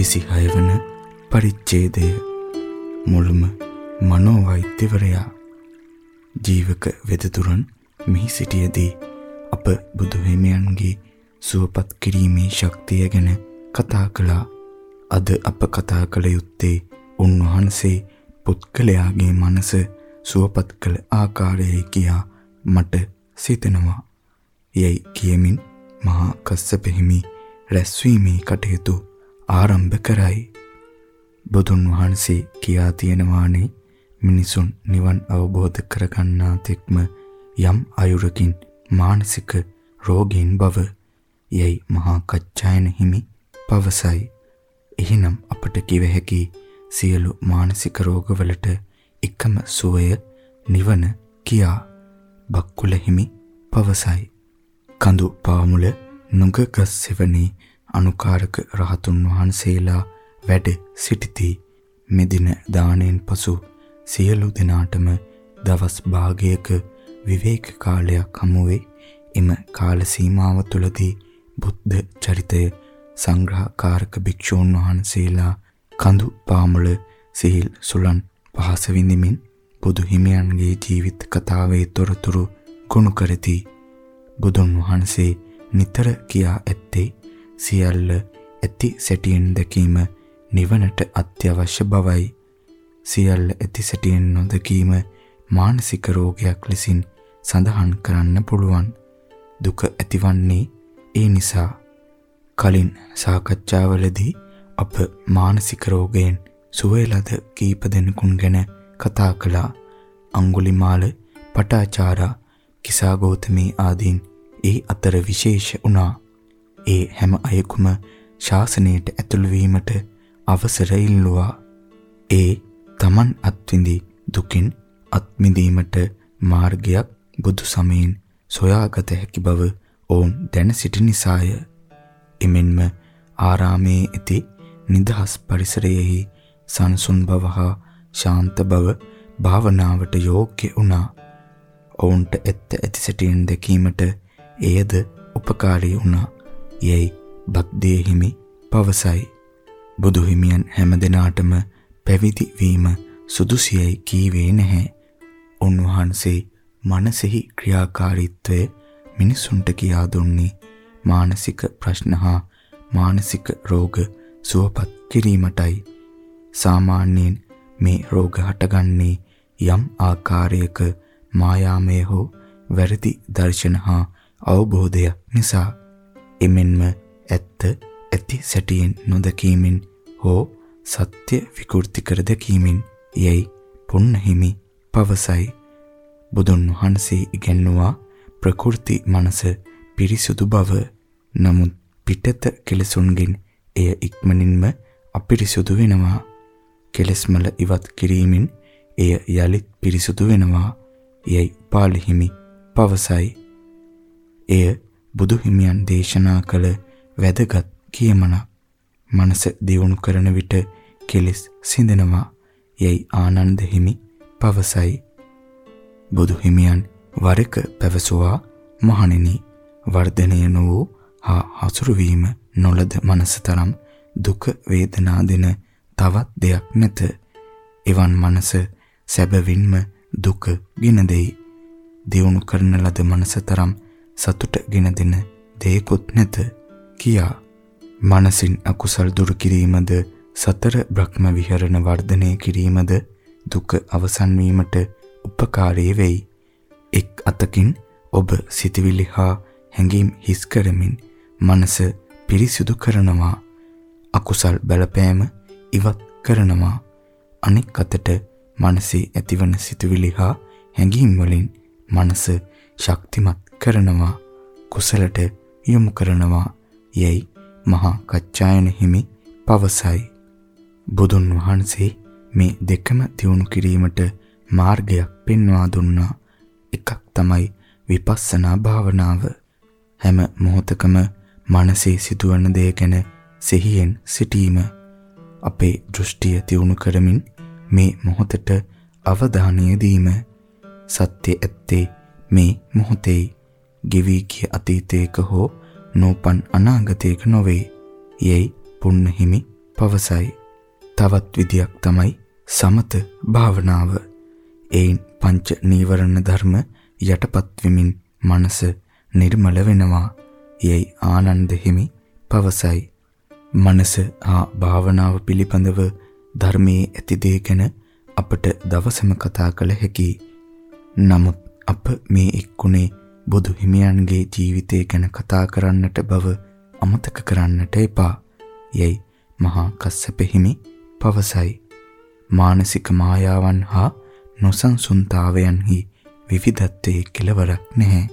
26 වන පරිච්ඡේදය මුල්ම මනෝවෛද්‍යවරයා ජීවක වෙදතුරන් මෙහි සිටියේදී අප බුදු හිමියන්ගේ සුවපත් කිරීමේ ශක්තිය ගැන කතා කළා. අද අප කතා කළ යුත්තේ උන්වහන්සේ පුත්කලයාගේ මනස සුවපත් කළ ආකාරයයි කියා මට සිතෙනවා. යයි කියමින් මහා කස්සප හිමි රැස්වීමේ කටයුතු ආරම්භ කරයි. බුදුන් වහන්සේ කියා තියෙනවානේ මිනිසුන් නිවන් අවබෝධ කරගන්නා තෙක්ම යම් අයුරකින් මානසික රෝගීන් බව යයි මහා කච්චායන හිමි පවසයි. එහිනම් අපට කිව හැකි සියලු මානසික රෝගවලට එකම සුවය නිවන කියා බක්කුල හිමි පවසයි. කඳු පාමුල නුගගස් සෙවණේ අනුකාරක රහතුන් වහන්සේලා වැඩ සිටිති. මෙදින දාණයෙන් පසු සියලු දෙනාටම දවස් භාගයක විවේක කාලයක් හමු වේ. එම කාල සීමාව තුළදී බුද්ධ චරිතය සංග්‍රහකාරක භික්ෂූන් වහන්සේලා කඳු පාමුල සිහිල් සුලන් පහස විඳිමින් බුදු හිමියන්ගේ ජීවිත කතාවේ තොරතුරු ගොනු කරති. බුදුන් වහන්සේ නිතර කියා ඇත්තේ සියල්ල ඇති සැටියෙන් දැකීම නිවනට අත්‍යවශ්‍ය බවයි. සියල්ල ඇති සැටියෙන් නොදකීම මානසික රෝගයක් ලෙසින් සඳහන් කරන්න පුළුවන්. දුක ඇතිවන්නේ ඒ නිසා. කලින් සාකච්ඡාවලදී අප මානසික රෝගයෙන් සුවය ලද කීප දෙනෙකුන් ගැන කතා කළා. අඟුලිමාල, පටාචාරා, කිසాగෞතමී ආදීන් ඒ අතර විශේෂ වුණා. ඒ හැම අයෙකුම ශාසනයට ඇතුළු වීමට අවසර ඉල්ලුවා. ඒ තමන් අත්විඳි දුකින් අත්මිදීමට මාර්ගයක් බුදු සමයෙන් සොයාගත හැකි බව ඔවුන් දැන සිටි නිසාය. එමෙන්ම ආරාමේ ඇති නිදහස් පරිසරයෙහි සංසුන් බව හා ශාන්ත බව භාවනාවට යෝග්‍ය වුණා. ඔවුන්ට ඇත්ත ඇති සැටියෙන් දැකීමට එයද උපකාරී වුණා. යයි බක්දේ හිමි පවසයි. බුදු හිමියන් හැම දිනාටම පැවිදි වීම සුදුසියයි කීවේ නැහැ. උන්වහන්සේ මනසෙහි ක්‍රියාකාරීත්වය මිනිසුන්ට කියා දුන්නේ මානසික ප්‍රශ්න හා මානසික රෝග සුවපත් කිරීමටයි. සාමාන්‍යයෙන් මේ රෝග හටගන්නේ යම් ආකාරයක මායාමය හෝ වැරදි දර්ශන හා අවබෝධයක් නිසා. එමෙන්ම ඇත්ත ඇති සැටියෙන් නොදකීමෙන් හෝ සත්‍ය විකෘති කර දැකීමෙන් යයි පුන්නහිමි පවසයි. බුදුන් වහන්සේ ඉගැන්වුවා ප්‍රකෘති මනස පිරිසුදු බව. නමුත් පිටත කෙලසුන්ගෙන් එය ඉක්මනින්ම අපිරිසුදු වෙනවා. කෙලස්මල ඉවත් කිරීමෙන් එය යලිත් පිරිසුදු වෙනවා. යයි පාලි හිමි පවසයි. එය බුදු හිමියන් දේශනා කළ වැදගත් කියමනක් මනස දියුණු කරන විට කෙලෙස් සිඳෙනවා යයි ආනන්ද හිමි පවසයි. බුදු හිමියන් වරක පැවසුවා මහණෙනි වර්ධනය නොවූ හා හසුරු වීම නොලද මනසතරම් දුක වේදනා දෙන තවත් දෙයක් නැත. එවන් මනස සැබවින්ම දුක ගෙන දෙයි. දියුණු කරන ලද මනසතරම් සතුට ගෙන දෙන දෙයක්වත් නැත කියා මනසින් අකුසල් දුරු කිරීමද සතර බ්‍රහ්ම විහරණ වර්ධනය කිරීමද දුක අවසන් වීමට උපකාරී වෙයි. එක් අතකින් ඔබ සිතවිලි හා හැඟීම් හිස් කරමින් මනස පිරිසිදු කරනවා. අකුසල් බලපෑම ඉවත් කරනවා. අනෙක් අතට මනසේ ඇතිවන සිතුවිලි හා හැඟීම් වලින් මනස ශක්තිමත් කරනවා. කුසලට යොමු කරනවා. යයි මහා කච්චායන හිමි පවසයි. බුදුන් වහන්සේ මේ දෙකම දියුණු කිරීමට මාර්ගයක් පෙන්වා දුන්නා. එකක් තමයි විපස්සනා භාවනාව. හැම මොහොතකම මනසේ සිදුවන දේ ගැන සිහියෙන් සිටීම. අපේ දෘෂ්ටිය දියුණු කරමින් මේ මොහොතට අවධානය දීම. සත්‍ය ඇත්තේ මේ මොහොතේ ගෙවි ගිය අතීතයක හෝ නෝපන් අනාගතයක නොවේ. යයි පුන්න හිමි පවසයි. තවත් විදියක් තමයි සමත භාවනාව. ඒයින් පංච නීවරණ ධර්ම යටපත් වෙමින් මනස නිර්මල වෙනවා. යයි ආනන්ද හිමි පවසයි. මනස හා භාවනාව පිළිබඳව ධර්මයේ ඇති දේ ගැන අපට දවසම කතා කළ හැකියි. නමුත් අප මේ එක්කුණේ බුදු හිමියන්ගේ ජීවිතය ගැන කතා කරන්නට බව අමතක කරන්නට එපා. යයි මහා කස්සප හිමි පවසයි. මානසික මායාවන් හා නොසන්සුන්තාවයන්හි විවිධත්වයේ කෙලවරක් නැහැ.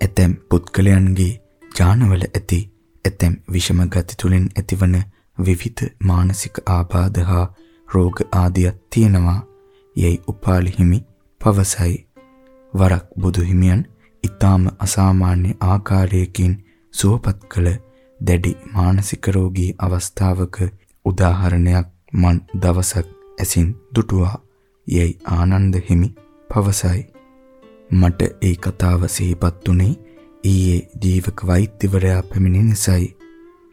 ඇතැම් පුද්ගලයන්ගේ ඥානවල ඇති ඇතැම් විෂම ගති තුලින් ඇතිවන විවිධ මානසික ආබාධ හා රෝග ආදියක් තියෙනවා. යයි උපාලි හිමි පවසයි. වරක් බුදු හිමියන් ඊටාම අසාමාන්‍ය ආකාරයකින් සුවපත් කළ දැඩි මානසික රෝගී අවස්ථාවක උදාහරණයක් මන් දවසක් ඇසින් දුටුවා. යයි ආනන්ද හිමි පවසයි. මට ඒ කතාව සිහිපත් උනේ ඊයේ ජීවක වෛද්‍යවරයා පැමිණි නිසායි.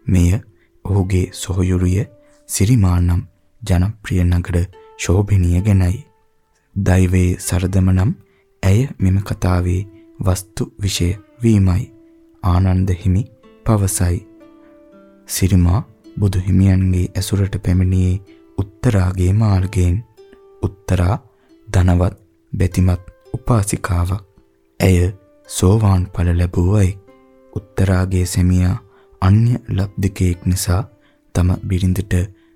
මෙය ඔහුගේ සොහොයුරිය සිරිමානම් ජනප්‍රිය නගර ශෝභිනිය ගැනයි. දෛවයේ සරදම නම් ඇය මෙම කතාවේ වස්තු විෂය වීමයි. ආනන්ද හිමි පවසයි. සිරිමා බුදු හිමියන්ගේ ඇසුරට පැමිණියේ උත්තරාගේ මාර්ගයෙන්. උත්තරා ධනවත් බැතිමත් උපාසිකාවක්. ඇය සෝවාන් ඵල ලැබුවයි. උත්තරාගේ සෙමියා අන්‍ය ලබ්ධිකයෙක් නිසා තම බිරිඳට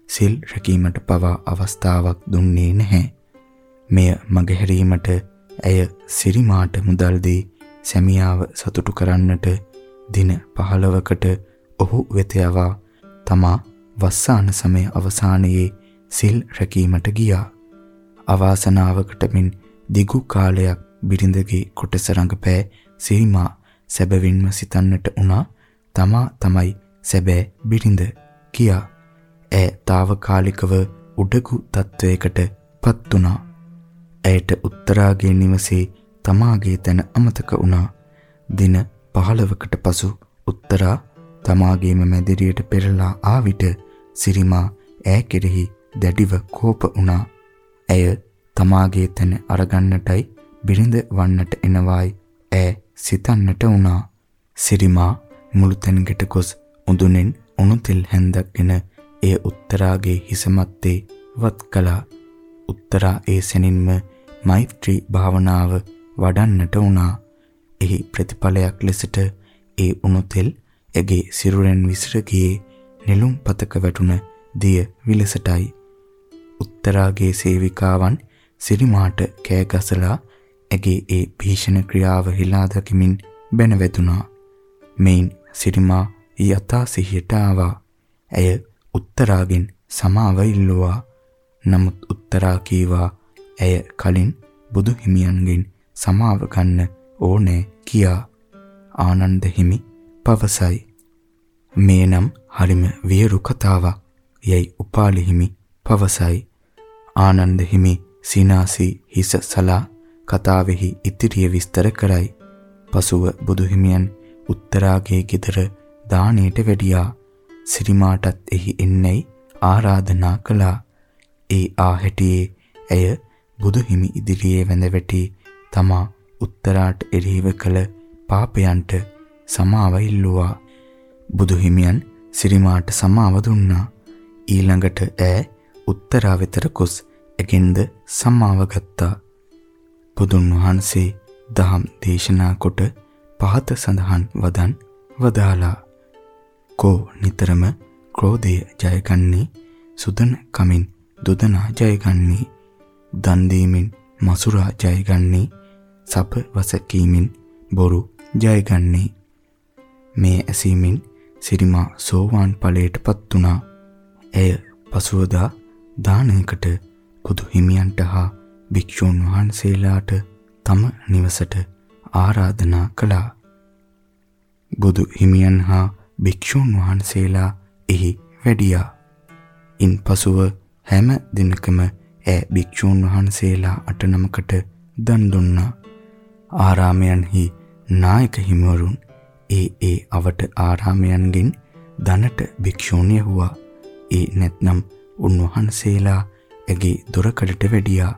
සිල් රැකීමට පවා අවස්ථාවක් දුන්නේ නැහැ. මෙය මගහැරීමට ඇය සිරිමාට මුදල් දී සැමියාව සතුටු කරන්නට දින 15කට ඔහු වෙත යවා තමා වස්සාන සමය අවසානයේ සිල් රැකීමට ගියා. අවාසනාවකට මින් දිගු කාලයක් බිරිඳගේ කොටස රඟපෑ සිරිමා සැබවින්ම සිතන්නට උනා තමා තමයි සැබෑ බිරිඳ කියා. ඈ తాවකාලිකව උඩගු තත්වයකට පත් වුණා. ඇයට උත්තරාගේ නිවසේ තමාගේ තැන අමතක වුණා. දින 15කට පසු උත්තරා තමාගේම මැදිරියට පෙරලා ආ විට සිරිමා ඈ කෙරෙහි දැඩිව කෝප වුණා. ඇය තමාගේ තැන අරගන්නටයි බිරිඳ වන්නට එනවායි ඈ සිතන්නට වුණා. සිරිමා මුළු තැන්කට ගොස් උඳුනෙන් උණුතෙල් හැන්දක්ගෙන එය උත්තරාගේ හිස මැත්තේ වත් කළා. උත්තරා ඒ සෙනින්ම මෛත්‍රී භාවනාව වඩන්නට වුණා. එහි ප්‍රතිඵලයක් ලෙසට ඒ උණුතෙල් ඇගේ සිරුරෙන් විසිර ගියේ නෙළුම් පතක වැටුණ දිය විලසටයි. උත්තරාගේ සේවිකාවන් සිරිමාට කෑ ගසලා ඇගේ ඒ භීෂණ ක්‍රියාව හිලා දකිමින් බැන වැදුනා. මෙයින් සිරිමා යථා සිහියට ආවා. ඇය උත්තරාගෙන් සමාව ඉල්ලුවා. නමුත් උත්තරා කීවා ඇය කලින් බුදු හිමියන්ගෙන් සමාව ගන්න ඕනේ කියා. ආනන්ද හිමි පවසයි. මේ නම් හරිම වියරු කතාවක්. යයි උපාලි හිමි පවසයි. ආනන්ද හිමි සීනාසී හිස සලා කතාවෙහි ඉතිරිය විස්තර කරයි. පසුව බුදු හිමියන් උත්තරාගේ ගෙදර දාණයට වැඩියා. සිරිමාටත් එහි එන්නයි ආරාධනා කළා. ඒ ආ හැටියේ ඇය බුදු හිමි ඉදිරියේ වැඳ වැටි තමා උත්තරාට එරෙහිව කළ පාපයන්ට සමාව ඉල්ලුවා. බුදු හිමියන් සිරිමාට සමාව දුන්නා. ඊළඟට ඈ උත්තරා වෙතට ගොස් එගෙන්ද සමාව ගත්තා. බුදුන් වහන්සේ දහම් දේශනා කොට පහත සඳහන් වදන් වදාලා කෝ නිතරම ක්‍රෝධය ජයගන්නේ සුදන කමින් දුදනා ජයගන්නේ දන් දීමෙන් මසුරා ජයගන්නේ සප වසකීමෙන් බොරු ජයගන්නේ මේ ඇසීමෙන් සිරිමා සෝවාන් ඵලයටපත් වුණා. ඇය පසුවදා දානයකට බුදු හිමියන්ට හා භික්ෂූන් වහන්සේලාට තම නිවසට ආරාධනා කළා. බුදු හිමියන් හා භික්ෂූන් වහන්සේලා එහි වැඩියා. ඉන්පසුව හැම දිනකම ඈ භික්ෂූන් වහන්සේලා අට නමකට දන් දුන්නා. ආරාමයන්හි නායක හිමිවරුන් ඒ ඒ අවට ආරාමයන්ගෙන් දනට භික්ෂූන් යහුවා. ඒ නැත්නම් උන්වහන්සේලා ඇගේ දොරකඩට වැඩියා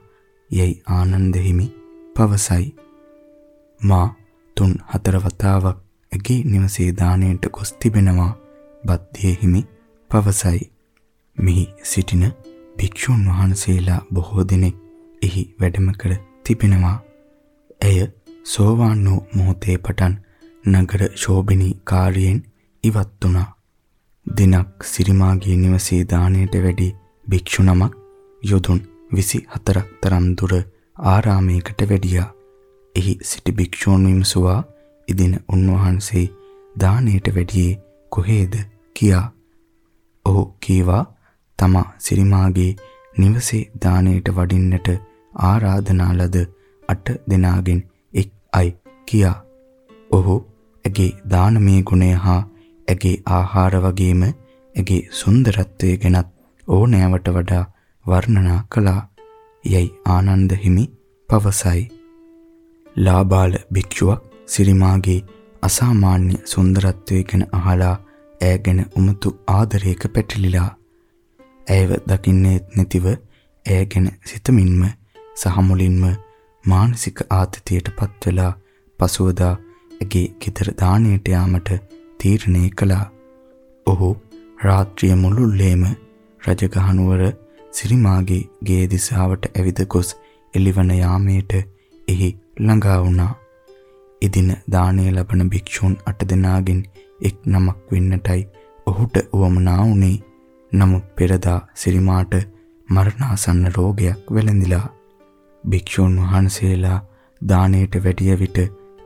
යයි ආනන්ද හිමි පවසයි. මා තුන් හතර වතාවක් ඇගේ නිවසේ දාණයට ගොස් තිබෙනවා බද්දේ හිමි පවසයි. මෙහි සිටින භික්ෂුන් වහන්සේලා බොහෝ දෙනෙක් එහි වැඩම කර තිබෙනවා. ඇය සෝවාන් වූ මොහොතේ පටන් නගර ශෝභිනී කාර්යයෙන් ඉවත් වුණා. දිනක් සිරිමාගේ නිවසේ දාණයට වැඩි භික්ෂු නමක් යොදුන් 24ක් තරම් දුර ආරාමයකට වැඩියා. එහි සිටි භික්ෂූන් විමසුවා ඉදින උන්වහන්සේ දාණයට වැඩියේ කොහේද කියා. ඔහු කීවා තමා සිරිමාගේ නිවසේ දාණයට වඩින්නට ආරාධනා ලද අට දෙනාගෙන් එක් අය කියා. ඔහු ඇගේ දානමය ගුණය හා ඇගේ ආහාර වගේම ඇගේ සුන්දරත්වය ගැනත් ඕනෑවට වඩා වර්ණනා කළා. යයි ආනන්ද හිමි පවසයි. ලාබාල භික්ෂුවක් සිරිමාගේ අසාමාන්‍ය සුන්දරත්වය ගැන අහලා ඈ ගැන උමතු ආදරයක පැටලිලා ඇයව දකින්නේ නැතිව ඇය ගැන සිතමින්ම සහ මුලින්ම මානසික ආතතියට පත් වෙලා පසුවදා ඇගේ ගෙදර දාණයට යාමට තීරණය කළා. ඔහු රාත්‍රිය මුළුල්ලේම රජගහනුවර සිරිමාගේ ගේ දිසාවට ඇවිද ගොස් එළිවන යාමේට එහි ළඟා වුණා. එදින දාණය ලබන භික්ෂූන් අට දෙනාගෙන් එක් නමක් වෙන්නටයි ඔහුට උවමනා වුණේ. නමුත් පෙරදා සිරිමාට මරණාසන්න රෝගයක් වැළඳිලා භික්ෂූන් වහන්සේලා දාණයට වැඩිය විට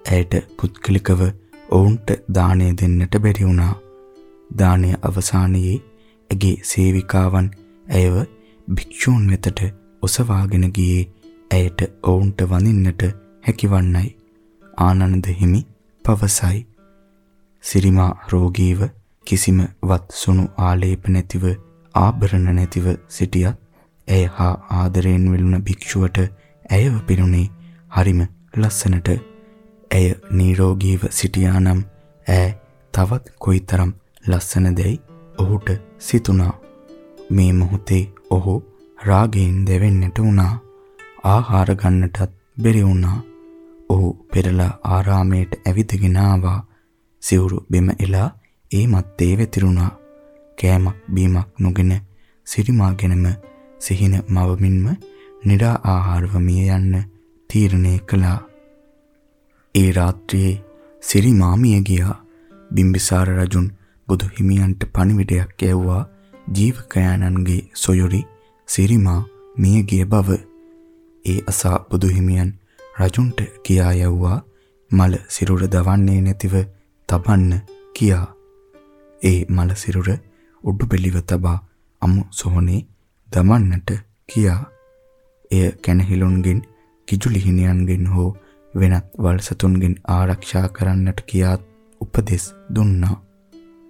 ඇයට පුත්කලිකව ඔවුන්ට දාණය දෙන්නට බැරි වුණා. දාණය අවසානයේ ඇගේ සේවිකාවන් ඇයව භික්ෂූන් වෙතට ඔසවාගෙන ගියේ ඇයට ඔවුන්ට වඳින්නට හැකිවන්නයි. ආනන්ද හිමි පවසයි. සිරිමා රෝගීව කිසිම වත් සුණු ආලේප නැතිව ආභරණ නැතිව සිටියත් ඇය හා ආදරයෙන් විලුණ භික්ෂුවට ඇයව පිරුණේ හරිම ලස්සනට. ඇය නිරෝගීව සිටියානම් ඈ තවත් කොයිතරම් ලස්සනදයි ඔහුට සිතුණා. මේ මොහොතේ ඔහු රාගයෙන් දෙවෙන්නට වුණා. ආහාර ගන්නටත් බැරි වුණා. ඔහු පෙරලා ආරාමයට ඇවිදගෙන ආවා. සිවුරු බිම එලා ඒ මැත්තේ වැතිරුණා. කෑමක් බීමක් නොගෙන සිරිමාගෙනම සිහින මවමින්ම නිරා ආහාරව මිය යන්න තීරණය කළා. ඒ රාත්‍රියේ සිරිමා මිය ගියා. බිම්බිසාර රජුන් බුදු හිමියන්ට පණිවිඩයක් ඇව්වා ජීවකයන්න්ගේ සොයුරි සිරිමා මිය ගිය බව. ඒ අසා බුදු හිමියන් රජුන්ට කියා යවුවා මල සිරුර දවන්නේ නැතිව තබන්න කියා. ඒ මල සිරුර උඩු බෙලිව තබා අමු සොහොනේ දමන්නට කියා. එය කැනහිලුන්ගෙන් කිජුලිහිණියන්ගෙන් හෝ වෙනත් වල්සතුන්ගෙන් ආරක්ෂා කරන්නට කියා උපදෙස් දුන්නා.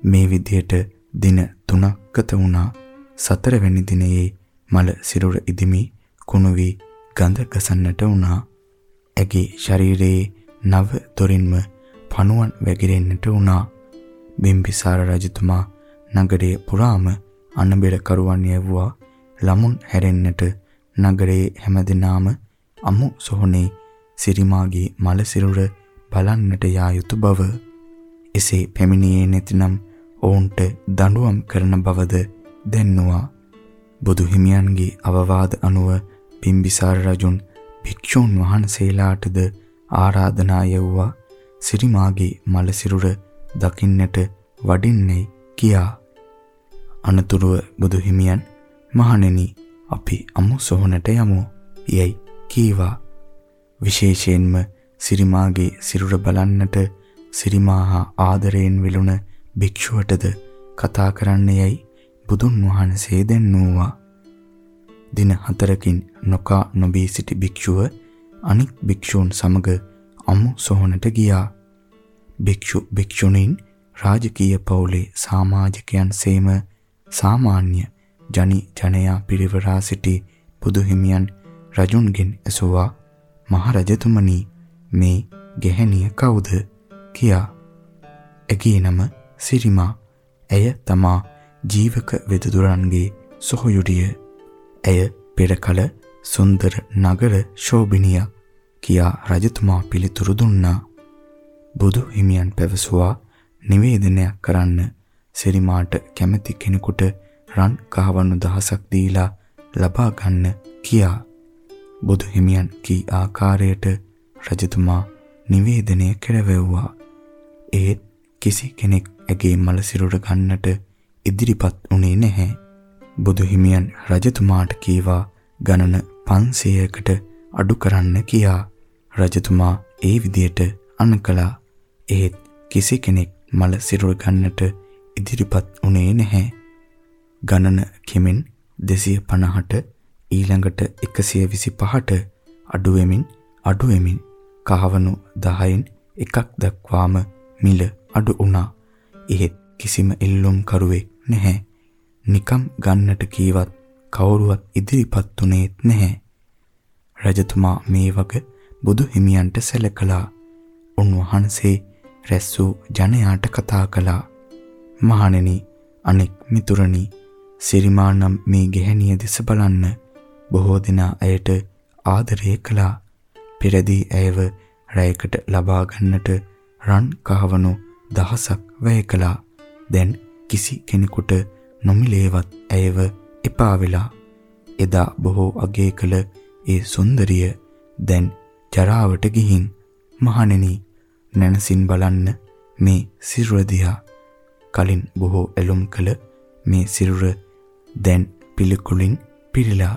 මේ විදියට දින 3ක් ගත වුණා. සතරවැනි දිනයේ මල සිරුර ඉදිමි කුණු වී ගඳ ගසන්නට වුණා. ඇගේ ශරීරයේ නව දොරින්ම පණුවන් වැగిරෙන්නට වුණා. බිම්බිසාර රජතුමා නගරයේ පුරාම අනබෙර කරුවන් යවුවා. ළමුන් හැරෙන්නට නගරයේ හැමදෙනාම අමු සොහොනේ සිරිමාගේ මල සිරුර බලන්නට යා යුතු බව. එසේ පැමිණියේ නැතිනම් ඔවුන්ට දඬුවම් කරන බවද දැන්නුවා. බුදු හිමියන්ගේ අවවාද අනුව බිම්බිසාර රජුන් භික්ෂූන් වහන්සේලාටද ආරාධනා යවුවා. සිරිමාගේ මල සිරුර දකින්නට වඩින්නේ කියා. අනතුරුව බුදු හිමියන් මහණෙනි අපි අමු සොහනට යමු යයි කීවා. විශේෂයෙන්ම සිරිමාගේ සිරුර බලන්නට සිරිමාහා ආදරයෙන් විලුණ භික්ෂුවටද කතා කරන්න යයි බුදුන් වහන්සේ දෙන්නූවා. දින හතරකින් නොකා නොබී සිටි භික්ෂුව අනික් භික්ෂූන් සමග අමු සොහනට ගියා. භික්ෂු භික්ෂුණීන් රාජකීය පවුලේ සමාජිකයන් සේම සාමාන්‍ය ජනි ජනයා පිරිවරා සිටි බුදු හිමියන් රජුන්ගෙන් ඇසුවා මහරජතුමනි මේ ගැහැණිය කවුද කියා. ඇගේ නම සිරිමා. ඇය තමා ජීවක වෙදදුරන්ගේ සොහොයුරිය. ඇය පෙර කල සුන්දර නගර ශෝභිනියක් කියා රජතුමා පිළිතුරු දුන්නා. බුදු හිමියන් පැවසුවා නිවේදනයක් කරන්න සිරිමාට කැමති කෙනෙකුට රන් කහවණු දහසක් දීලා ලබා ගන්න කියා බුදු හිමියන් කී ආකාරයට රජතුමා නිවේදනය කෙරවෙව්වා. ඒත් කිසි කෙනෙක් ඇගේ මල සිරුර ගන්නට ඉදිරිපත් වුණේ නැහැ. බුදු හිමියන් රජතුමාට කීවා ගණන 500කට අඩු කරන්න කියා. රජතුමා ඒ විදියට අනකලා. ඒත් කිසි කෙනෙක් මල සිරුර ගන්නට ඉදිරිපත් වුණේ නැහැ. ගණන කෙමෙන් 250ට ඊළඟට 125ට අඩු වෙමින් අඩු වෙමින් කහවණු 10න් එකක් දක්වාම මිල අඩු වුණා. එහෙත් කිසිම ඉල්ලුම් කරුවෙක් නැහැ. නිකම් ගන්නට කීවත් කවුරුවත් ඉදිරිපත් උනේත් නැහැ. රජතුමා මේ වග බුදු හිමියන්ට සැලකලා උන්වහන්සේ රැස් වූ ජනයාට කතා කළා. මහණෙනි අනෙක් මිතුරනි සිරිමානම් මේ ගැහණිය දෙස බලන්න බොහෝ දෙනා ඇයට ආදරය කළා. පෙරදී ඇයව රැයකට ලබා ගන්නට රන් කහවණු දහසක් වැය කළා. දැන් කිසි කෙනෙකුට නොමිලේවත් ඇයව එපා වෙලා. එදා බොහෝ අගය කළ ඒ සුන්දරිය දැන් ජරාවට ගිහින් මහණෙනි නැනසින් බලන්න මේ සිරුර දිහා කලින් බොහෝ ඇලුම් කළ මේ සිරුර දැන් පිළිකුලින් පිරීලා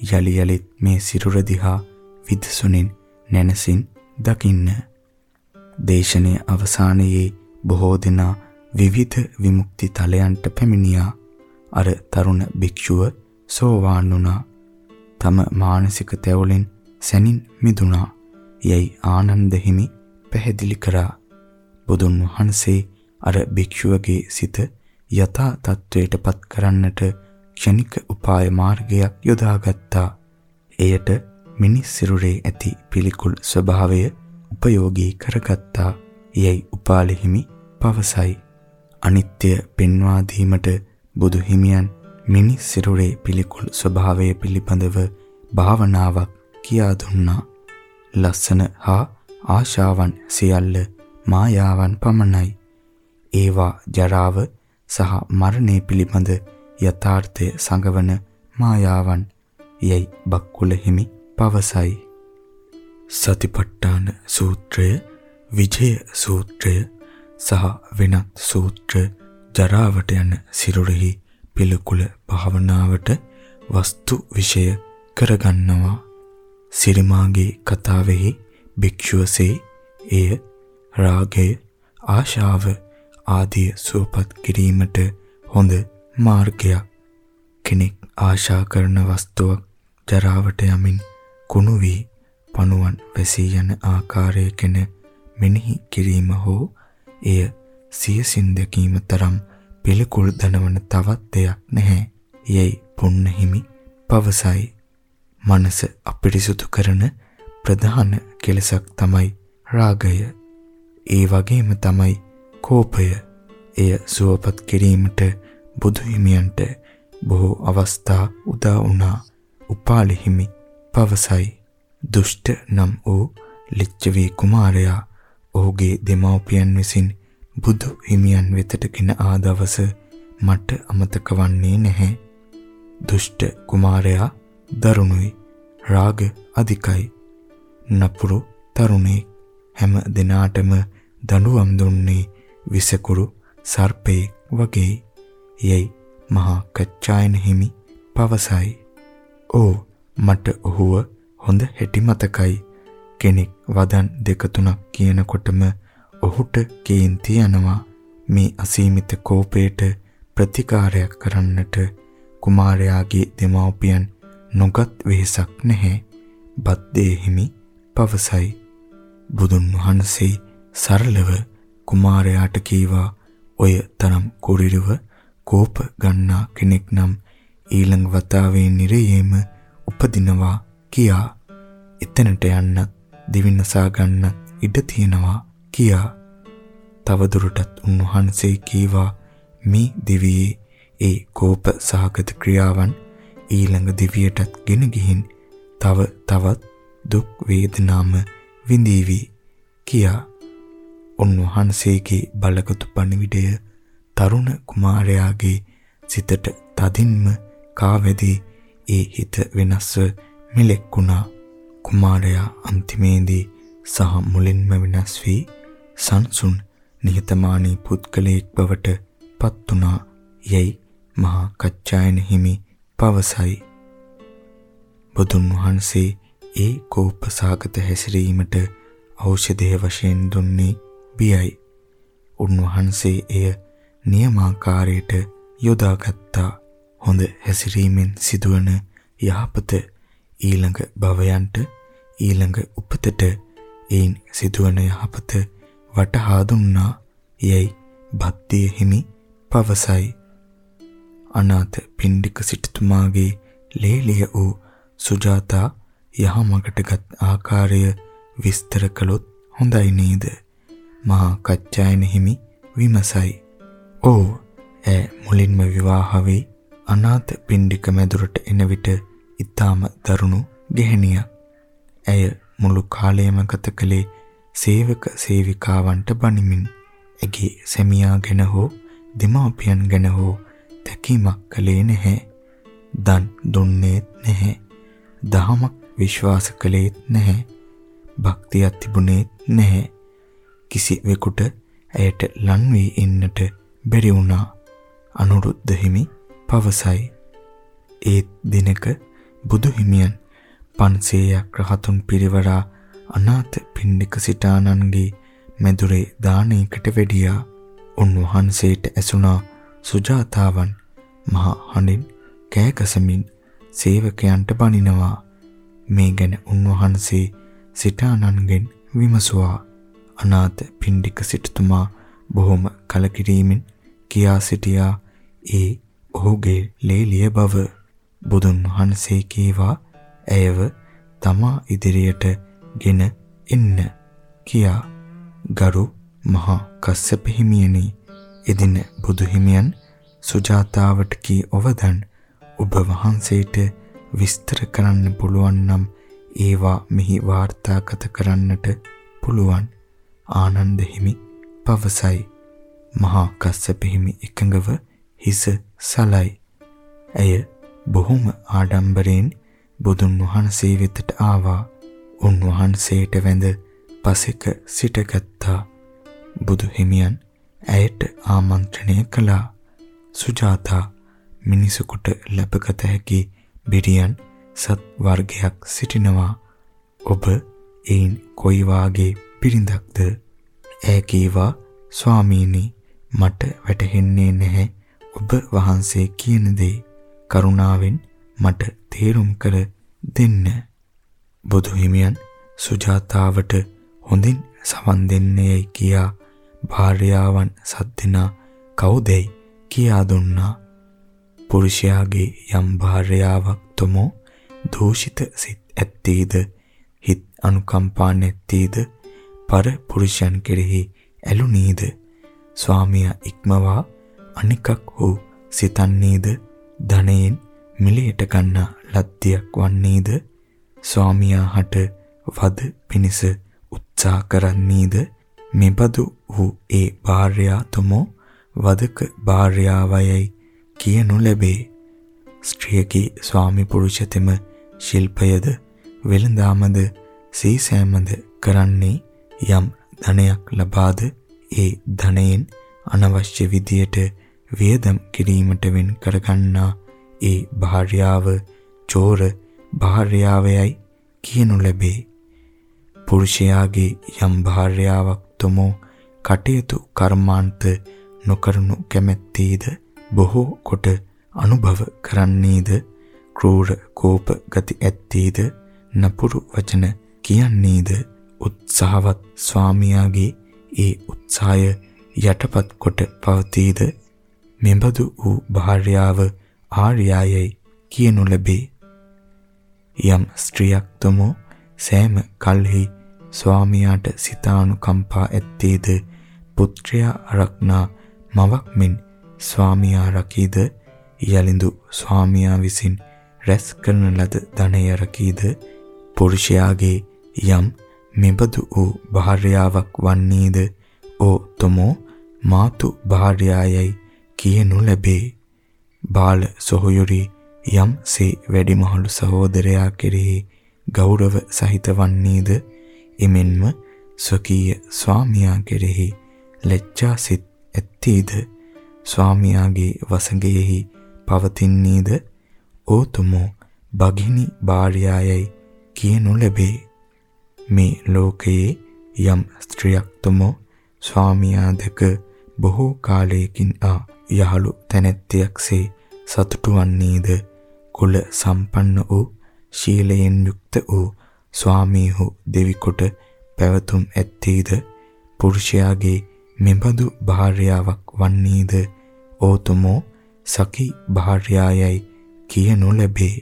යලි යලිත් මේ සිරුර දිහා විදසුනින් නැනසින් දකින්න. දේශනයේ අවසානයේ බොහෝ දෙනා විවිධ විමුක්ති තලයන්ට පැමිණියා. අර තරුණ භික්ෂුව සෝවාන් වුණා. තම මානසික තැවුලෙන් සැනින් මිදුණා. යයි ආනන්ද හිමි පැහැදිලි කරා. බුදුන් වහන්සේ අර භික්ෂුවගේ සිත යථා තත්වයටපත් කරන්නට ක්ෂණික උපාය මාර්ගයක් යොදාගත්තා. එයට මිනිස් සිරුරේ ඇති පිළිකුල් ස්වභාවය උපයෝගී කරගත්තා. යයි උපාලි හිමි පවසයි. අනිත්‍ය පෙන්වා දීමට බුදු හිමියන් මිනිස් සිරුරේ පිළිකුල් ස්වභාවය පිළිබඳව භාවනාවක් කියා දුන්නා. ලස්සන හා ආශාවන් සියල්ල මායාවන් පමණයි. ඒවා ජරාව සහ මරණය පිළිබඳ යථාර්ථය සංගවන මායාවන් යයි බක්කුල හිමි පවසයි. සතිපට්ඨාන සූත්‍රය, විජය සූත්‍රය සහ වෙනත් සූත්‍ර ජරාවට යන සිරුරෙහි පිළිකුල භාවනාවට වස්තු විෂය කරගන්නවා. සිරිමාගේ කතාවෙහි භික්ෂුවසේ එය රාගය, ආශාව ආදී සුවපත් කිරීමට හොඳ මාර්ගයක් කෙනෙක් ආශා කරන වස්තුවක් ජරාවට යමින් කුණු වී පණුවන් වැසී යන ආකාරය ගැන මෙනෙහි කිරීම හෝ එය සියසින් දැකීම තරම් පිළිකුල් දනවන තවත් දෙයක් නැහැ. යයි පුන්නහිමි පවසයි. මනස අපිරිසුදු කරන ප්‍රධාන කෙලසක් තමයි රාගය. ඒ වගේම තමයි කෝපය. එය සුවපත් කිරීමට බුදු හිමියන්ට බොහෝ අවස්ථා උදා වුණා. උපාලි හිමි පවසයි. දුෂ්ට නම් වූ ලිච්ඡවි කුමාරයා ඔහුගේ දෙමව්පියන් විසින් බුදු හිමියන් වෙතට ගෙන ආ දවස මට අමතක වන්නේ නැහැ. දුෂ්ට කුමාරයා දරුණුයි. රාග අධිකයි. නපුරු තරුණේ හැම දිනාටම දඬුවම් දුන්නේ විසකුරු සර්පෙක් වගේ. යයි මහා කච්චායන හිමි පවසයි. "ඕ මට ඔහුව හොඳ හැටි මතකයි. කෙනෙක් වදන් දෙක තුනක් කියනකොටම ඔහුට කේන්ති යනවා. මේ අසීමිත කෝපයට ප්‍රතිකාරයක් කරන්නට කුමාරයාගේ දෙමව්පියන් නොගත් වෙහසක් නැහැ." බද්දේ හිමි පවසයි. බුදුන් වහන්සේ සරලව කුමාරයාට කීවා ඔය තරම් කුරිරුව කෝප ගන්නා කෙනෙක් නම් ඊළඟ වතාවේ නිරයේම උපදිනවා කියා එතනට යන්නත් දිවිනසා ගන්නත් ඉඩ තියෙනවා කියා තවදුරටත් උන්වහන්සේ කීවා මේ දිවියේ ඒ කෝප සහගත ක්‍රියාවන් ඊළඟ දිවියටත් ගෙන ගිහින් තව තවත් දුක් වේදනාම විඳීවි කියා උන්වහන්සේගේ බලගතු පණිවිඩය තරුණ කුමාරයාගේ සිතට තදින්ම කාවැදී ඒ හිත වෙනස්ව මිලෙක්ුණා කුමාරයා අන්තිමේදී සහ මුලින්ම වෙනස් වී සංසුන් නිහතමානී පුද්ගලයෙක් බවට පත් වුණා යයි මහා කච්චායන හිමි පවසයි. බුදුන් වහන්සේ ඒ කෝපසාගත හැසිරීමට ඖෂධය වශයෙන් දුන්නේ බියයි. උන්වහන්සේ එය නියමාකාරයට යොදාගත්තා. හොඳ හැසිරීමෙන් සිදුවන යහපත ඊළඟ භවයන්ට ඊළඟ උපතට ඒන් සිදුවන යහපත වටහා දුන්නා යයි භක්තිය හිමි පවසයි අනාථ පින්ඩික සිටුතුමාගේ ලේලිය වූ සුජාතා යහමගටගත් ආකාරය විස්තර කළොත් හොඳයි නේද මහා කච්චායන හිමි විමසයි ඕ ඈ මුලින්ම විවාහ වෙයි අනාථ පින්ඩික මැදුරට එන විට ඊටාම දරුණු ගෙහෙනියක් ඇය මුළු කාලයම ගත කළේ සේවක සේවිකාවන්ට බනිමින් ඇගේ සැමියා ගැන හෝ දෙමාපියන් ගැන හෝ තැකීමක් කළේ නැහැ. දන් දුන්නේත් නැහැ. දහමක් විශ්වාස කළේත් නැහැ. භක්තියක් තිබුණේත් නැහැ. කිසිවෙකුට ඇයට ලන් වී ඉන්නට බැරි වුණා. අනුරුද්ධ හිමි පවසයි. ඒත් දිනක බුදු හිමියන් 500ක් රහතුන් පිරිවරා අනාථ පින්ඩික සිටානන්ගේ මැදුරේ දානයකට වෙඩියා උන්වහන්සේට ඇසුණා සුජාතාවන් මහා හඬින් කෑගසමින් සේවකයන්ට බනිනවා මේ ගැන උන්වහන්සේ සිටානන්ගෙන් විමසුවා. අනාථ පින්ඩික සිටුතුමා බොහොම කලකිරීමෙන් කියා සිටියා ඒ ඔහුගේ ලේලිය බව. බුදුන් වහන්සේ කීවා ඇයව තමා ඉදිරියට ගෙන එන්න කියා. ගරු මහා කස්සප හිමියනි එදින බුදු හිමියන් සුජාතාවට කී ඔවදන් ඔබ වහන්සේට විස්තර කරන්න පුළුවන් නම් ඒවා මෙහි වාර්තාගත කරන්නට පුළුවන් ආනන්ද හිමි පවසයි මහා කස්සප හිමි එකඟව හිස සලයි ඇය බොහොම ආඩම්බරයෙන් බුදුන් වහන්සේ වෙතට ආවා. උන්වහන්සේට වැඳ පසෙක සිටගත්තා. බුදු හිමියන් ඇයට ආමන්ත්‍රණය කළා. සුජාතා මිනිසෙකුට ලැබගත හැකි බිරියන් සත් වර්ගයක් සිටිනවා. ඔබ ඒන් කොයි වාගේ පිරිඳක්ද? ඈ කීවා ස්වාමීනි මට වැටහෙන්නේ නැහැ ඔබ වහන්සේ කියන දේ කරුණාවෙන් මට තේරුම් කර දෙන්න. බුදු හිමියන් සුජාතාවට හොඳින් සවන් දෙන්නේයි කියා භාර්යාවන් සද්දෙනා කවුදයි කියා දුන්නා. පුරුෂයාගේ යම් භාර්යාවක් තොමෝ දූෂිත සිත් ඇත්තේද? හිත් අනුකම්පා නැත්තේද? පර පුරුෂයන් කෙරෙහි ඇලුනේද? ස්වාමියා ඉක්මවා අනිකක් වූ සිතන්නේද? ධනයෙන් මිලයට ගන්නා ලද්දියක් වන්නේද? ස්වාමියා හට වද පිනිස උත්සාහ කරන්නේද? මෙබඳු වූ ඒ භාර්යාතුමෝ වදක භාර්යාවයයි කියනු ලැබේ ස්ත්‍රියගේ ස්වාමි පුරුෂතෙම ශිල්පයද වෙළඳාමද සීසෑමද කරන්නේ යම් ධනයක් ලබාද ඒ ධනයෙන් අනවශ්‍ය විදියට වියදම් කිරීමට වෙන් කරගන්නා ඒ භාර්යාව චෝර භාර්යාවයයි කියනු ලැබේ. පුරුෂයාගේ යම් භාර්යාවක් තුමෝ කටයුතු කර්මාන්ත නොකරනු කැමැත්තේද බොහෝ කොට අනුභව කරන්නේද? ක්‍රූර කෝප ගති ඇත්තේද? නපුරු වචන කියන්නේද? උත්සාහවත් ස්වාමියාගේ ඒ උත්සාහය යටපත් කොට පවතීද? මෙබඳු වූ භාර්යාව ආර්යයයි කියනු ලැබේ. යම් ස්ත්‍රියක් තුමෝ සෑම කල්හි ස්වාමියාට සිතානුකම්පා ඇත්තේද? පුත්‍රයා ආරක්නා මවක් මෙන් ස්වාමියා රකීද? යලිඳු ස්වාමියා විසින් රැස් කරන ලද ධනය රකීද? පුරුෂයාගේ යම් මෙබඳු වූ භාර්යාවක් වන්නේද? ඕ තොමෝ මාතු භාර්යායයි කියනු ලැබේ. බාල සොහොයුරි යම්සේ වැඩිමහලු සහෝදරයා කෙරෙහි ගෞරව සහිත වන්නේද? එමෙන්ම ස්වකීය ස්වාමියා කෙරෙහි ලැජ්ජා සිත් ඇත්තේද? ස්වාමියාගේ වසඟයෙහි පවතින්නේද? ඕතුමෝ බගිනි භාර්යායයි කියනු ලැබේ. මේ ලෝකයේ යම් ස්ත්‍රියක් තුමෝ ස්වාමියා දැක බොහෝ කාලයකින් ආ යහළු තැනැත්තියක්සේ සතුටු වන්නේද කුල සම්පන්න වූ ශීලයෙන් යුක්ත වූ ස්වාමීහු දෙවිකොට පැවතුම් ඇත්තේද? පුරුෂයාගේ මෙබඳු භාර්යාවක් වන්නේද? ඕතුමෝ සකි භාර්යායයි කියනු ලැබේ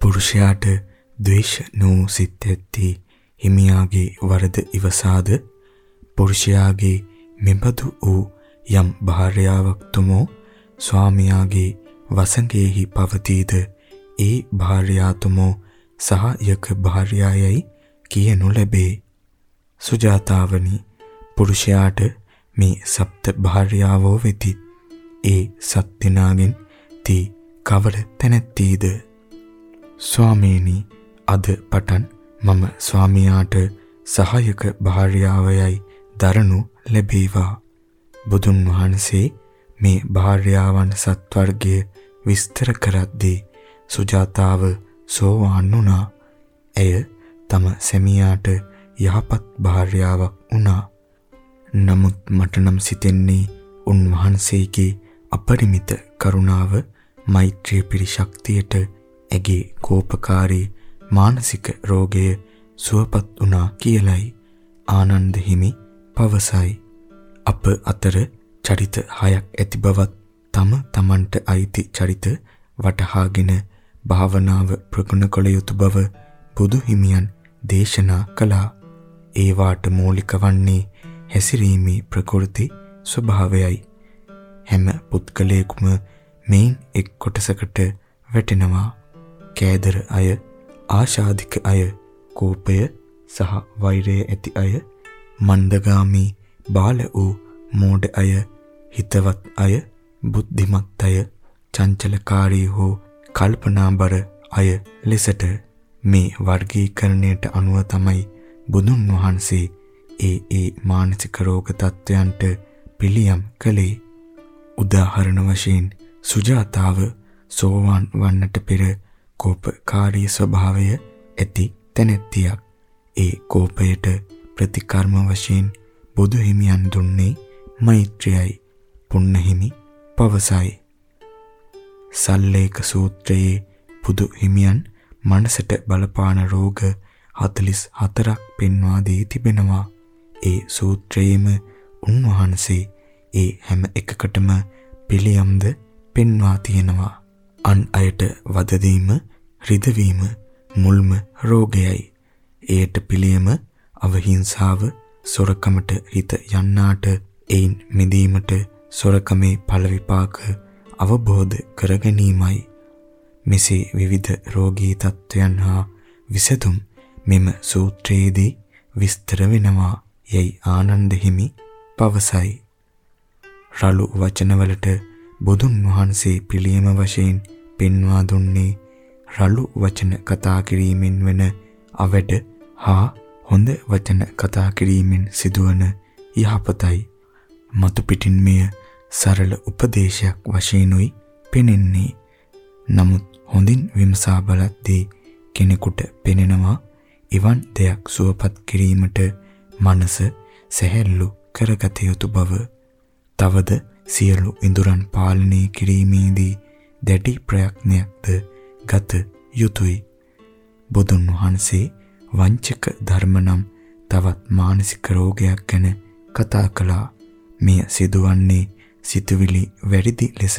පුරුෂයාට ද්වේෂ නූ සිත් ඇත්ති හිමියාගේ වරද ඉවසාද? පුරුෂයාගේ මෙබඳු වූ යම් භාර්යාවක් තුමෝ ස්වාමියාගේ වසඟෙහි පවතීද? ඒ භාර්යාතුමෝ සහයක භාර්යායයි කියනු ලැබේ. සුජාතාවනි පුරුෂයාට මේ සප්ත භාර්යාවෝ වෙති. ඒ සත් දිනාගෙන් තී කවර තැනැත්තීද? ස්වාමීනි අද පටන් මම ස්වාමියාට සහායක භාර්යාවයයි දරනු ලැබේවා. බුදුන් වහන්සේ මේ භාර්යාවන් සත්වර්ගය විස්තර කරද්දී සුජාතාව සෝවාන් වුණා. ඇය තම සැමියාට යහපත් භාර්යාවක් වුණා. නමුත් මට නම් සිතෙන්නේ උන්වහන්සේගේ අපරිමිත කරුණාව මෛත්‍රිය පිරි ශක්තියට ඇගේ කෝපකාරී මානසික රෝගය සුවපත් වුණා කියලයි ආනන්ද හිමි පවසයි. අප අතර චරිත හයක් ඇති බවත් තම තමන්ට අයිති චරිත වටහාගෙන භාවනාව ප්‍රගුණ කළ යුතු බව බුදු හිමියන් දේශනා කළා. ඒවාට මූලික වන්නේ හැසිරීමේ ප්‍රකෘති ස්වභාවයයි. හැම පුද්ගලයෙකුම මේන් එක් කොටසකට වැටෙනවා. කෑදර අය, ආශාදික අය, කෝපය සහ වෛරය ඇති අය, මන්දගාමී බාල වූ මෝඩ අය, හිතවත් අය, බුද්ධිමත් අය, චංචලකාරී හෝ කල්පනාබර අය ලෙසට මේ වර්ගීකරණයට අනුව තමයි බුදුන් වහන්සේ ඒ ඒ මානසික රෝග තත්වයන්ට පිළියම් කළේ. උදාහරණ වශයෙන් සුජාතාව සෝවාන් වන්නට පෙර කෝපකාරී ස්වභාවය ඇති තැනැත්තියක්. ඒ කෝපයට ප්‍රතිකර්ම වශයෙන් බුදු හිමියන් දුන්නේ මෛත්‍රියයි පුන්නහිමි පවසයි. සල්ලේක සූත්‍රයේ බුදු හිමියන් මනසට බලපාන රෝග 44ක් පෙන්වා දී තිබෙනවා. ඒ සූත්‍රයේම උන්වහන්සේ ඒ හැම එකකටම පිළියම්ද පෙන්වා තියෙනවා. අන් අයට වද දීම, රිදවීම මුල්ම රෝගයයි. එයට පිළියම අවහිංසාව, සොරකමට හිත යන්නාට එයින් මිදීමට සොරකමේ ඵල විපාක අවබෝධ කර ගැනීමයි. මෙසේ විවිධ රෝගී තත්වයන් හා විසඳුම් මෙම සූත්‍රයේදී විස්තර වෙනවා යයි ආනන්ද හිමි පවසයි. රළු වචනවලට බුදුන් වහන්සේ පිළියම වශයෙන් පෙන්වා දුන්නේ රළු වචන කතා කිරීමෙන් වෙන අවැඩ හා හොඳ වචන කතා කිරීමෙන් සිදුවන යහපතයි. මතු පිටින් මෙය සරල උපදේශයක් වශයෙන්ුයි පෙනෙන්නේ. නමුත් හොඳින් විමසා බලද්දී කෙනෙකුට පෙනෙනවා එවන් දෙයක් සුවපත් කිරීමට මනස සැහැල්ලු කරගත යුතු බව. තවද සියලු ඉඳුරන් පාලනය කිරීමේදී දැඩි ප්‍රයත්නයක්ද ගත යුතුය. බුදුන් වහන්සේ වංචක ධර්ම නම් තවත් මානසික රෝගයක් ගැන කතා කළා. මෙය සිදුවන්නේ සිතුවිලි වැඩිදි ලෙස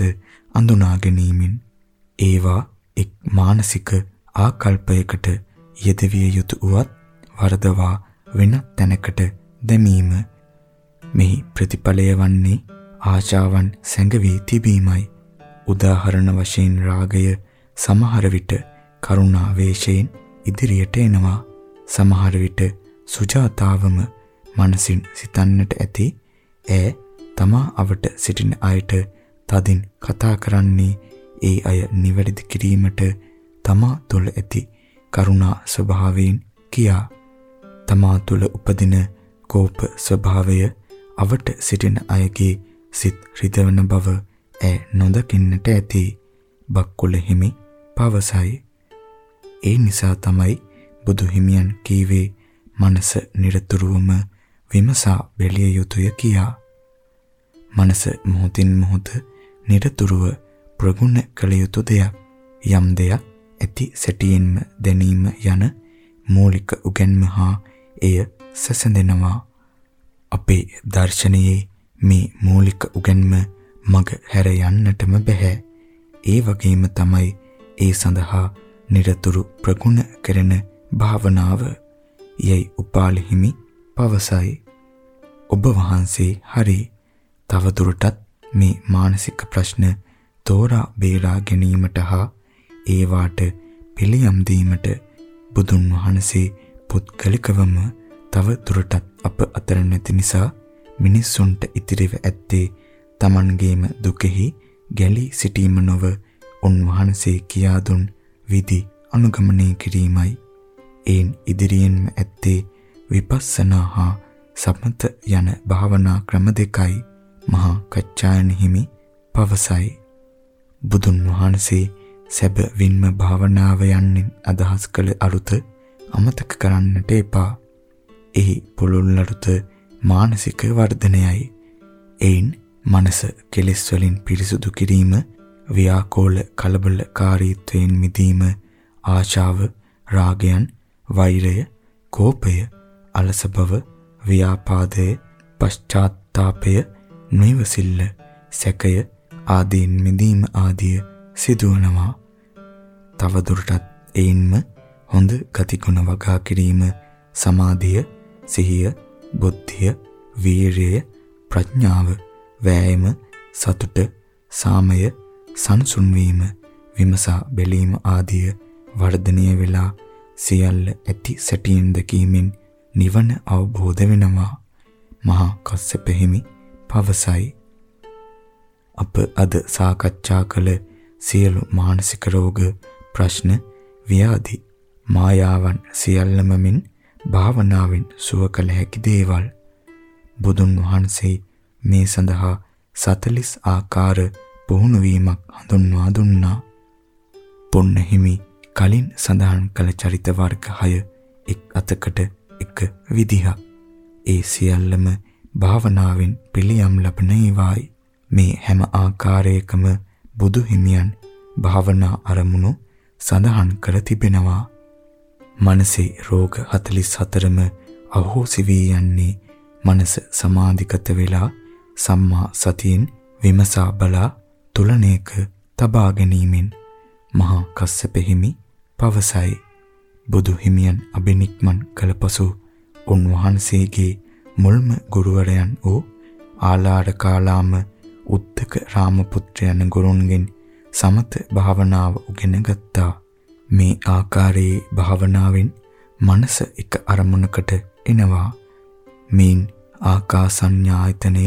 අඳුනා ගැනීමෙන් ඒවා එක් මානසික ආකල්පයකට යෙදවිය යුතු උවත් වරදවා වෙන තැනකට දැමීම. මෙහි ප්‍රතිඵලය වන්නේ ආශාවන් සැඟවී තිබීමයි. උදාහරණ වශයෙන් රාගය සමහර විට කරුණා වේශයෙන් ඉදිරියට එනවා. සමහර විට සුජාතාවම මනසින් සිතන්නට ඇති. ඈ තමා අවට සිටින අයට තදින් කතා කරන්නේ ඒ අය නිවැරදි කිරීමට තමා තුළ ඇති කරුණා ස්වභාවයෙන් කියා. තමා තුළ උපදින කෝප ස්වභාවය අවට සිටින අයගේ සිත් රිදවන බව ඈ නොදකින්නට ඇති බක්කුල හිමි පවසයි. ඒ නිසා තමයි බුදු හිමියන් කීවේ මනස নিরතුරුවම විමසා බැලිය යුතුය කියා. මනස මොහොතින් මොහොත নিরතුරුව ප්‍රගුණ කළ යුතු දෙයක්. යම් දෙයක් ඇති සැටියෙන්ම දැනීම යන මූලික උගන්ම හා එය සැසඳෙනවා. අපේ දර්ශනයේ මේ මූලික උගන්ම මග හැර යන්නටම බෑ. ඒ වගේම තමයි ඒ සඳහා নিরතුරු ප්‍රගුණ කරන භාවනාව යයි උපාලි හිමි පවසයි. ඔබ වහන්සේ හරි තවදුරටත් මේ මානසික ප්‍රශ්න තෝරා බේරා ගැනීමට හා ඒවාට පිළියම් දීමට බුදුන් වහන්සේ පුත්කලිකවම තව දුරටත් අප අතර නැති නිසා මිනිස්සුන්ට ඉතිරිව ඇත්තේ Tamangeema දුකෙහි ගැලී සිටීම නොව උන්වහන්සේ කියා දුන් විදි අනුගමනය කිරීමයි. ඒන් ඉදිරියෙන්ම ඇත්තේ විපස්සනා හා සමත යන භාවනා ක්‍රම දෙකයි මහා කච්චායන හිමි පවසයි. බුදුන් වහන්සේ සැබවින්ම භාවනාව යන්නෙන් අදහස් කළ අරුත අමතක කරන්නට එපා. එහි පුළුල් අරුත මානසික වර්ධනයයි. එයින් මනස කෙලෙස් වලින් පිරිසුදු කිරීම ව්‍යාකෝල කලබලකාරීත්වයෙන් මිදීම ආශාව රාගයන් වෛරය කෝපය අලස බව ව්‍යාපාදය පශ්චාත්තාපය නිවසිල්ල සැකය ආදීන් මිදීම ආදිය සිදුවනවා තවදුරටත් එයින්ම හොඳ ගතිගුණ වගා කිරීම සමාධිය සිහිය බුද්ධිය වීරිය ප්‍රඥාව වෑයම සතුට සාමය සංසුන් වීම විමසා බැලීම ආදිය වර්ධනය වෙලා සියල්ල ඇති සැටියෙන් දැකීමෙන් නිවන අවබෝධ වෙනවා. මහා කස්සප හිමි පවසයි. අප අද සාකච්ඡා කළ සියලු මානසික රෝග ප්‍රශ්න ව්‍යාධි මායාවන් සියල්ලම මින් භාවනාවෙන් සුව කළ හැකි දේවල් බුදුන් වහන්සේ මේ සඳහා 40 ආකාර පුහුණු වීමක් හඳුන්වා දුන්නා. පොන්න හිමි කලින් සඳහන් කළ චරිත වර්ග 6 එක් අතකට එක විදිහක්. ඒ සියල්ලම භාවනාවෙන් පිළියම් ලබන ඒවායි. මේ හැම ආකාරයකම බුදු හිමියන් භාවනා අරමුණු සඳහන් කර තිබෙනවා. මනසේ රෝග 44ම අහෝසි වී යන්නේ මනස සමාධිගත වෙලා සම්මා සතියෙන් විමසා බලා තුලණයක තබා ගැනීමෙන් මහා කස්සප හිමි පවසයි. බුදු හිමියන් අබිනික්මන් කළ පසු උන්වහන්සේගේ මුල්ම ගුරුවරයන් වූ ආලාරකාලාම උත්තක රාමපුත්‍ර යන ගුරුන්ගෙන් සමත භාවනාව උගෙන ගත්තා. මේ ආකාරයේ භාවනාවෙන් මනස එක අරමුණකට එනවා. මේන් ආකාසඤ්ඤායතනය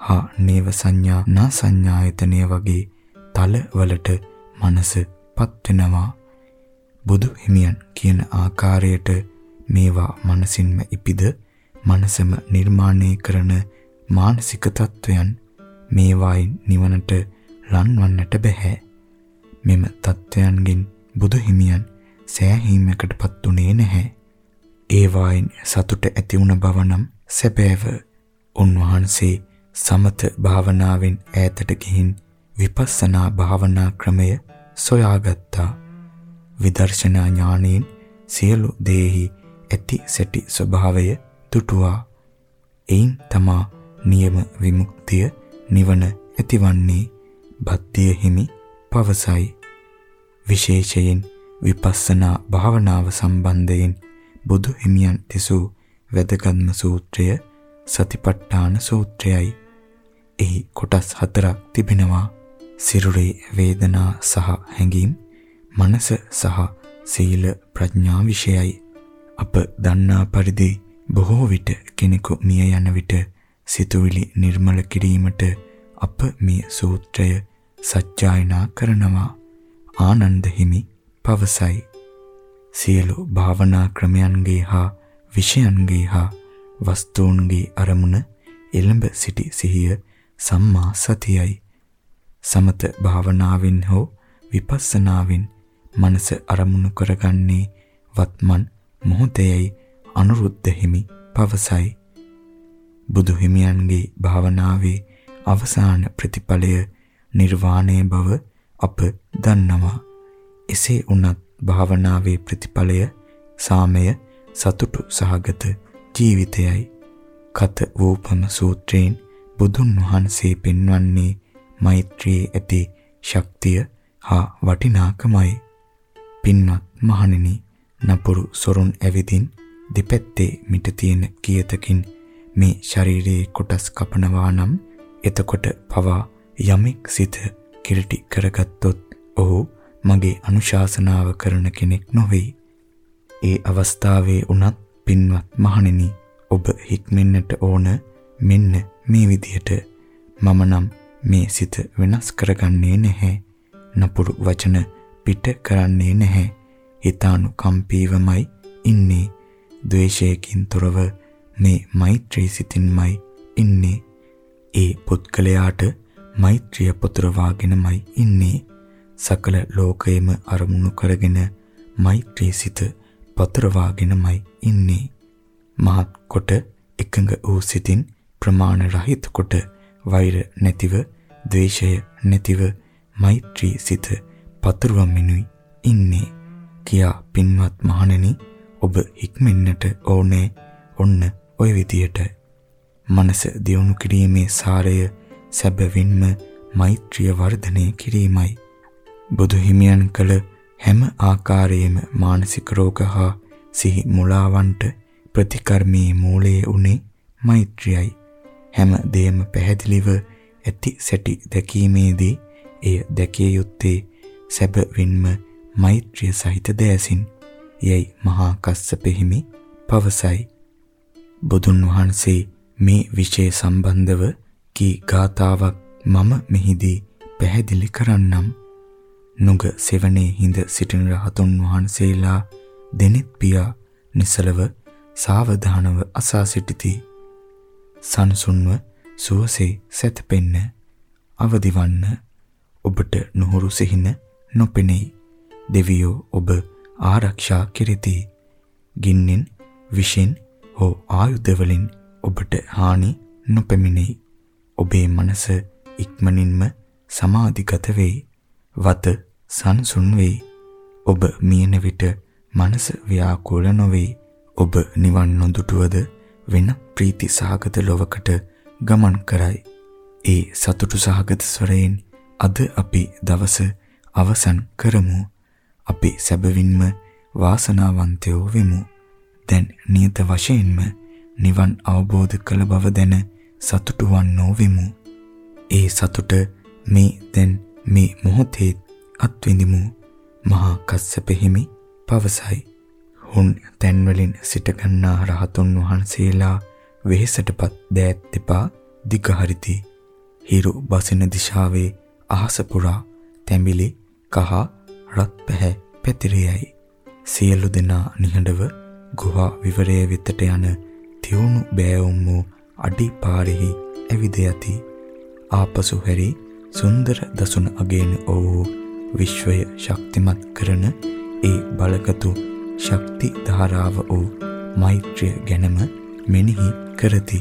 හා නේව සංඥා නා සංඥායතනය වගේ තල වලට මනසපත් වෙනවා බුදු හිමියන් කියන ආකාරයට මේවා මනසින්ම ඉපිද මනසම නිර්මාණය කරන මානසික තත්වයන් මේවායින් නිවනට ලන්වන්නට බෑ මෙම තත්වයන්ගෙන් බුදු හිමියන් සෑහීමකටපත් උනේ නැහැ ඒවායින් සතුට ඇති වුණ බව නම් සැබෑව උන්වහන්සේ සමත භාවනාවෙන් ඈතට ගිහින් විපස්සනා භාවනා ක්‍රමය සොයාගත්තා. විදර්ශනා ඥාණයෙන් සියලු දේහි ඇති සැටි ස්වභාවය තුටුවා. එයින් තමා නියම විමුක්තිය නිවන ඇතිවන්නේ බද්ධිය හිමි පවසයි. විශේෂයෙන් විපස්සනා භාවනාව සම්බන්ධයෙන් බුදු හිමියන් දෙසූ වැදගත්ම සූත්‍රය සතිපට්ඨාන සූත්‍රයයි. එහි කොටස් හතරක් තිබෙනවා. සිරුරේ වේදනා සහ හැඟීම් මනස සහ සීල ප්‍රඥා විෂයයි අප දන්නා පරිදි බොහෝ විට කෙනෙකු මිය යන විට සිතුවිලි නිර්මල කිරීමට අප මේ සූත්‍රය සජ්ජායනා කරනවා ආනන්ද හිමි පවසයි. සියලු භාවනා ක්‍රමයන්ගේ හා විෂයන්ගේ හා වස්තුන්ගේ අරමුණ එළඹ සිටි සිහිය සම්මා සතියයි. සමත භාවනාවෙන් හෝ විපස්සනාවෙන් මනස අරමුණු කරගන්නේ වත්මන් මොහොතේයි අනුරුද්ධ හිමි පවසයි. බුදු හිමියන්ගේ භාවනාවේ අවසාන ප්‍රතිඵලය නිර්වාණය බව අප දන්නවා. එසේ වුණත් භාවනාවේ ප්‍රතිඵලය සාමය සතුටු සහගත ජීවිතයයි. කත වූපම සූත්‍රයෙන් බුදුන් වහන්සේ පෙන්වන්නේ මෛත්‍රියේ ඇති ශක්තිය හා වටිනාකමයි. පින්වත් මහණෙනි නපුරු සොරුන් ඇවිදින් දෙපැත්තේ මිට තියෙන කියතකින් මේ ශරීරයේ කොටස් කපනවා නම් එතකොට පවා යමෙක් සිත කිලිටි කරගත්තොත් ඔහු මගේ අනුශාසනාව කරන කෙනෙක් නොවේ. ඒ අවස්ථාවේ උනත් පින්වත් මහණෙනි ඔබ හික්මෙන්නට ඕන මෙන්න මේ විදිහට මම නම් මේ සිත වෙනස් කරගන්නේ නැහැ. නපුරු වචන පිට කරන්නේ නැහැ. හිතානුකම්පීවමයි ඉන්නේ. ද්වේෂයකින් තොරව මේ මෛත්‍රී සිතින්මයි ඉන්නේ. ඒ පුද්ගලයාට මෛත්‍රිය පුතරවාගෙනමයි ඉන්නේ. සකල ලෝකයේම අරමුණු කරගෙන මෛත්‍රී සිත පතරවාගෙනමයි ඉන්නේ. මහත් කොට එකඟ වූ සිතින් ප්‍රමාණ රහිත කොට වෛර නැතිව ද්වේෂය නැතිව මෛත්‍රී සිත පතුරවමිනුයි ඉන්නේ කියා පින්වත් මහණෙනි ඔබ හික්මෙන්නට ඕනේ ඔන්න ඔය විදියට මනස දියුණු කිරීමේ සාරය සැබවින්ම මෛත්‍රිය වර්ධනය කිරීමයි. බුදු හිමියන් කළ හැම ආකාරයේම මානසික රෝග හා සිහි මුලාවන්ට ප්‍රතිකර්මී මූලයේ උනේ මෛත්‍රියයි. හැම දෙයක්ම පැහැදිලිව ඇති සැටි දැකීමේදී එය දැකිය යුත්තේ සැබවින්ම මෛත්‍රිය සහිත දෑසින්. යයි මහා කස්සප හිමි පවසයි. බුදුන් වහන්සේ මේ විෂය සම්බන්ධව කී ගාතාවක් මම මෙහිදී පැහැදිලි කරන්නම්. නුග සෙවණේ හිඳ සිටින රහතුන් වහන්සේලා දෙනෙත් පියා නිසලව සාවධානව අසා සිටිති. සන්සුන්ව සුවසේ සැතපෙන්න අවදිවන්න ඔබට නුහුරු සිහින නොපෙනෙයි. දෙවියෝ ඔබ ආරක්ෂා කෙරෙති. ගින්නෙන් විෂෙන් හෝ ආයුධ වලින් ඔබට හානි නොපැමිණෙයි ඔබේ මනස ඉක්මනින්ම සමාධිගත වෙයි වත සංසුන් වෙයි ඔබ මියන විට මනස ව්‍යාකූල නොවේ ඔබ නිවන් නොදුටුවද වෙන ප්‍රීති සහගත ලොවකට ගමන් කරයි. ඒ සතුටු සහගත ස්වරයෙන් අද අපි දවස අවසන් කරමු. අපි සැබවින්ම වාසනාවන්තයෝ වෙමු. දැන් නියත වශයෙන්ම නිවන් අවබෝධ කළ බව දැන සතුටු වන්නෝ වෙමු. ඒ සතුට මේ දැන් මේ මොහොතේ අත්විඳිමු. මහා කස්සප හිමි පවසයි. හුන් තැන්වලින් සිටගන්නා රහතුන් වහන්සේලා වෙහෙසටපත් දෑත් දෙපා දිගහරිති. හිරු බසින දිශාවේ අහස පුරා තැඹිලි කහ රත් පැහැ පැතිරෙයයි. සියලු දෙනා නිහඬව ගුහා විවරයේ වෙතට යන තියුණු බෑවුම් වූ අඩි පාරෙහි ඇවිද යති. ආපසු හැරි සුන්දර දසුන අගේන වූ විශ්වය ශක්තිමත් කරන ඒ බලගතු ශක්ති ධාරාව වූ මෛත්‍රිය ගැනම මෙනෙහි කරති